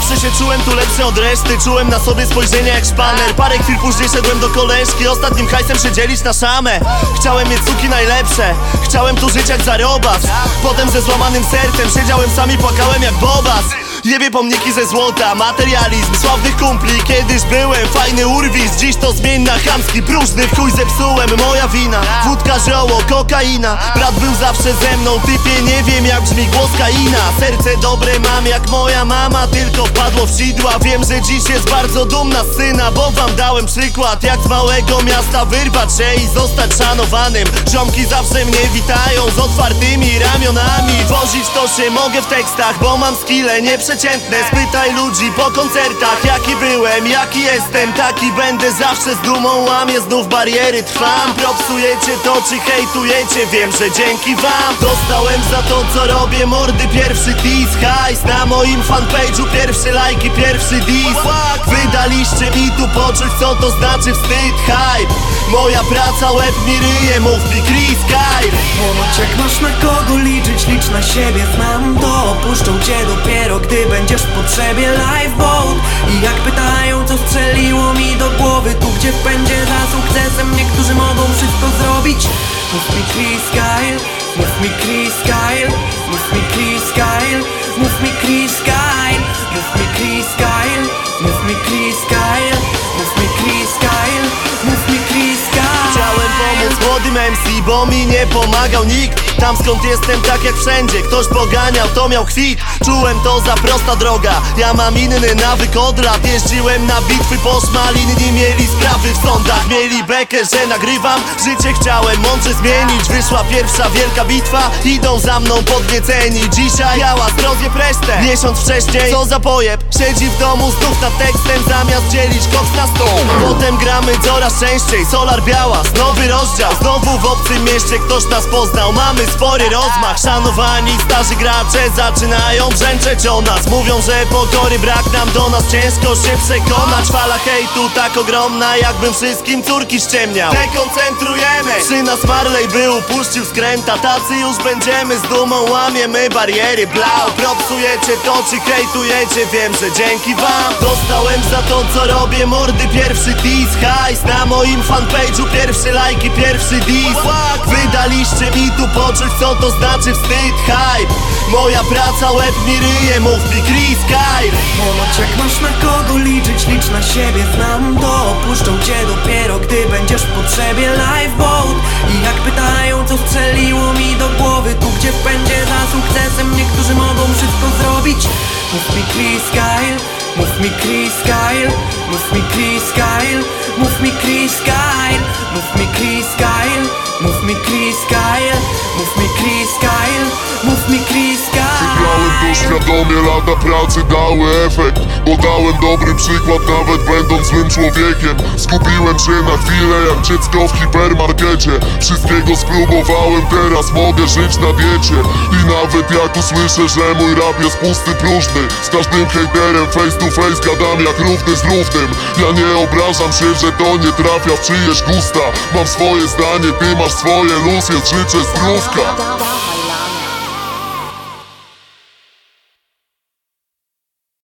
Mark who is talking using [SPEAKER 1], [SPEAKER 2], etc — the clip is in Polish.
[SPEAKER 1] się czułem tu lepszy od reszty Czułem na sobie spojrzenie jak szpaner. Parę chwil później szedłem do koleżki Ostatnim hajsem się dzielić na szamę. Chciałem mieć suki najlepsze Chciałem tu żyć jak zarobas Potem ze złamanym sercem Siedziałem sam i płakałem jak bobas Jebie pomniki ze złota, materializm Sławnych kumpli, kiedyś byłem Fajny urwis, dziś to zmień na chamski Próżny. Chuj zepsułem, moja wina Wódka, zioło, kokaina. Brat był zawsze ze mną, typie nie wiem jak brzmi głos kaina. Serce dobre mam jak moja mama Tylko wpadło w sidła. Wiem, że dziś jest bardzo dumna z syna Bo wam dałem przykład Jak z małego miasta wyrwać się i zostać szanowanym. Ziomki zawsze mnie witają Z otwartymi ramionami. Wozić to się mogę w tekstach Bo mam skille nieprzeciętne Spytaj ludzi po koncertach Jaki byłem, jaki jestem. Taki będę zawsze z dumą Łamię znów bariery, trwam Propsujecie to czy hejtujecie? Wiem, że dzięki wam Dostałem za to co robię. Mordy pierwszy diss Hajs na moim fanpage'u. Pierwsze lajki, pierwszy diss. Wydaliście mi tu poczuć co to znaczy wstyd Hype. Moja praca łeb mi ryje Mów mi Chris
[SPEAKER 2] Ponoć jak masz na kogo liczyć, licz na siebie Znam. To, opuszczą cię dopiero Gdy będziesz w potrzebie. Lifeboat I jak pytają co strzeliło mi do głowy Tu gdzie w pędzie za sukcesem Niektórzy mogą wszystko zrobić. Mów mi Chris Kyle, mów mi Chris Kyle Mów mi Chris Kyle, mów mi Chris Kyle Mów mi Chris Kyle,
[SPEAKER 1] bo mi nie pomagał nikt Tam skąd jestem, tak jak wszędzie. Ktoś poganiał, to miał kwit. Czułem to za prosta droga. Ja mam inny nawyk od lat. Jeździłem na bitwy po szmal Inni mieli sprawy w sądach. Mieli bekę, że nagrywam. Życie chciałem mądrze zmienić. Wyszła pierwsza wielka bitwa. Idą za mną podnieceni. Dzisiaj hałas, rozjeb resztę Miesiąc wcześniej, co za pojeb. Siedzi w domu znów nad tekstem. Zamiast dzielić koks na stół. Potem gramy coraz częściej. Solar biała, nowy rozdział. Znowu w obcym mieście ktoś nas poznał. Mamy spory rozmach Szanowani starzy gracze Zaczynają brzęczeć o nas. Mówią, że pokory brak nam do nas Ciężko się przekonać. Fala hejtu tak ogromna Jakbym wszystkim córki ściemniał. Dekoncentrujemy Przy nas Marley był, puścił skręta. Tacy już będziemy z dumą Łamiemy bariery, blau Propsujecie to czy hejtujecie? Wiem, że dzięki wam Dostałem za to co robię. Mordy pierwszy diss Hajs na moim fanpage'u. Pierwsze lajki, pierwszy diss Wydaliście mi tu poczuć co to znaczy wstyd Hype. Moja praca łeb mi ryje Mów mi Chris Kyle
[SPEAKER 2] Ponoć jak masz na kogo liczyć, licz na siebie Znam to, opuszczą cię dopiero Gdy będziesz w potrzebie. Lifeboat I jak pytają co strzeliło mi do głowy Tu gdzie w pędzie za sukcesem Niektórzy mogą wszystko zrobić. Mów mi Chris Kyle, mów mi Chris Kyle Mów mi Chris Kyle, mów mi Chris Kyle Mów mi Chris Kyle, mów mi Chris Mów mi Chris
[SPEAKER 3] świadomie, lata pracy dały efekt. Bo dałem dobry przykład nawet będąc złym człowiekiem. Skupiłem się na chwilę jak dziecko w hipermarkecie. Wszystkiego spróbowałem, teraz mogę żyć na diecie. I nawet jak usłyszę, że mój rap jest pusty, próżny. Z każdym hejterem face to face gadam jak równy z równym. Ja nie obrażam się, że to nie trafia w czyjeś gusta. Mam swoje zdanie, ty masz swoje, luz jest, życzę zdrówka